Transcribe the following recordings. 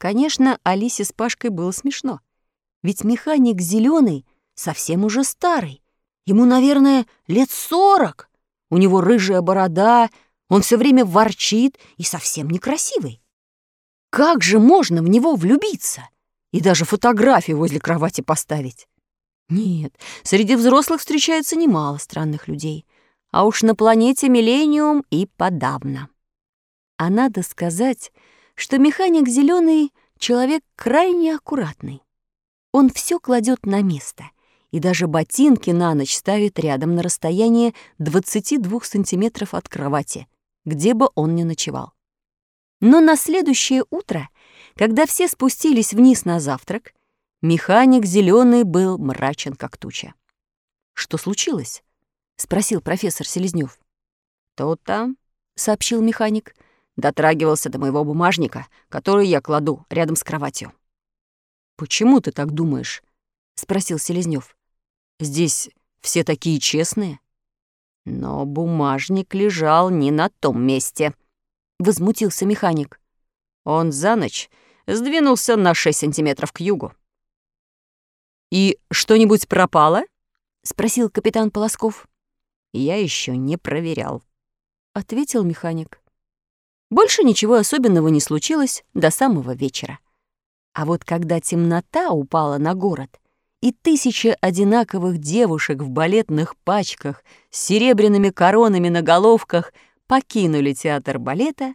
Конечно, Алисе с Пашкой было смешно. Ведь механик зеленый совсем уже старый. Ему, наверное, лет сорок. У него рыжая борода, он все время ворчит и совсем некрасивый. Как же можно в него влюбиться? И даже фотографию возле кровати поставить? Нет, среди взрослых встречается немало странных людей. А уж на планете Миллениум и подавно. А надо сказать, что механик зеленый человек крайне аккуратный. Он все кладет на место и даже ботинки на ночь ставит рядом на расстоянии 22 сантиметров от кровати, где бы он ни ночевал. Но на следующее утро, когда все спустились вниз на завтрак, механик зеленый был мрачен, как туча. «Что случилось?» — спросил профессор Селезнёв. «То-то», — сообщил механик, — дотрагивался до моего бумажника, который я кладу рядом с кроватью. «Почему ты так думаешь?» — спросил Селезнёв. «Здесь все такие честные». Но бумажник лежал не на том месте, — возмутился механик. Он за ночь сдвинулся на 6 сантиметров к югу. «И что-нибудь пропало?» — спросил капитан Полосков. «Я еще не проверял», — ответил механик. Больше ничего особенного не случилось до самого вечера. А вот когда темнота упала на город, и тысячи одинаковых девушек в балетных пачках с серебряными коронами на головках покинули театр балета,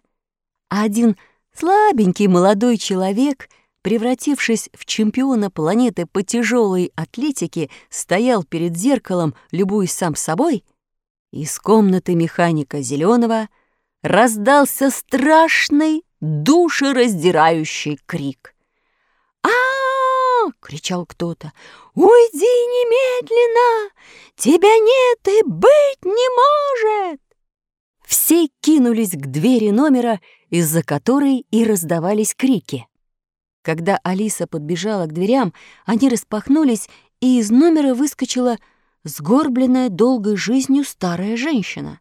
а один слабенький молодой человек, превратившись в чемпиона планеты по тяжелой атлетике, стоял перед зеркалом, любуясь сам собой, из комнаты механика зеленого — раздался страшный, душераздирающий крик. а, кричал кто-то. «Уйди немедленно! Тебя нет и быть не может!» Все кинулись к двери номера, из-за которой и раздавались крики. Когда Алиса подбежала к дверям, они распахнулись, и из номера выскочила сгорбленная долгой жизнью старая женщина.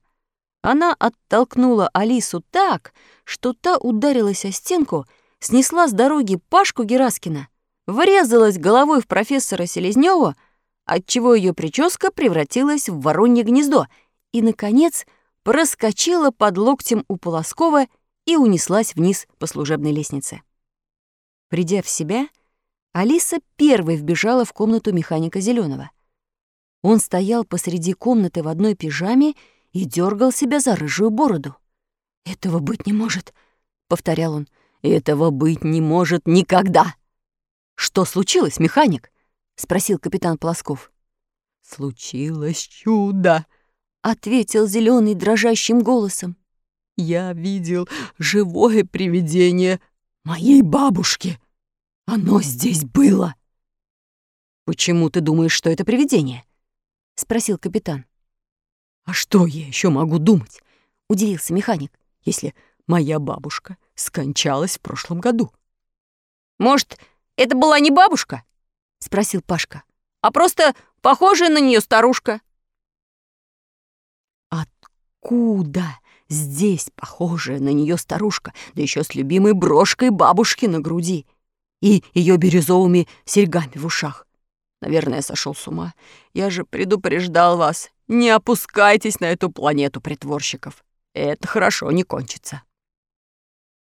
Она оттолкнула Алису так, что та ударилась о стенку, снесла с дороги Пашку Гераскина, врезалась головой в профессора Селезнёва, отчего ее прическа превратилась в воронье гнездо и, наконец, проскочила под локтем у Полоскова и унеслась вниз по служебной лестнице. Придя в себя, Алиса первой вбежала в комнату механика Зеленого. Он стоял посреди комнаты в одной пижаме и дергал себя за рыжую бороду. «Этого быть не может», — повторял он. «Этого быть не может никогда!» «Что случилось, механик?» — спросил капитан Полосков. «Случилось чудо!» — ответил зеленый дрожащим голосом. «Я видел живое привидение моей бабушки. Оно здесь было!» «Почему ты думаешь, что это привидение?» — спросил капитан. «А что я еще могу думать?» — удивился механик, «если моя бабушка скончалась в прошлом году». «Может, это была не бабушка?» — спросил Пашка, «а просто похожая на нее старушка». «Откуда здесь похожая на нее старушка, да еще с любимой брошкой бабушки на груди и ее бирюзовыми серьгами в ушах?» Наверное, сошел с ума. Я же предупреждал вас. Не опускайтесь на эту планету притворщиков. Это хорошо не кончится.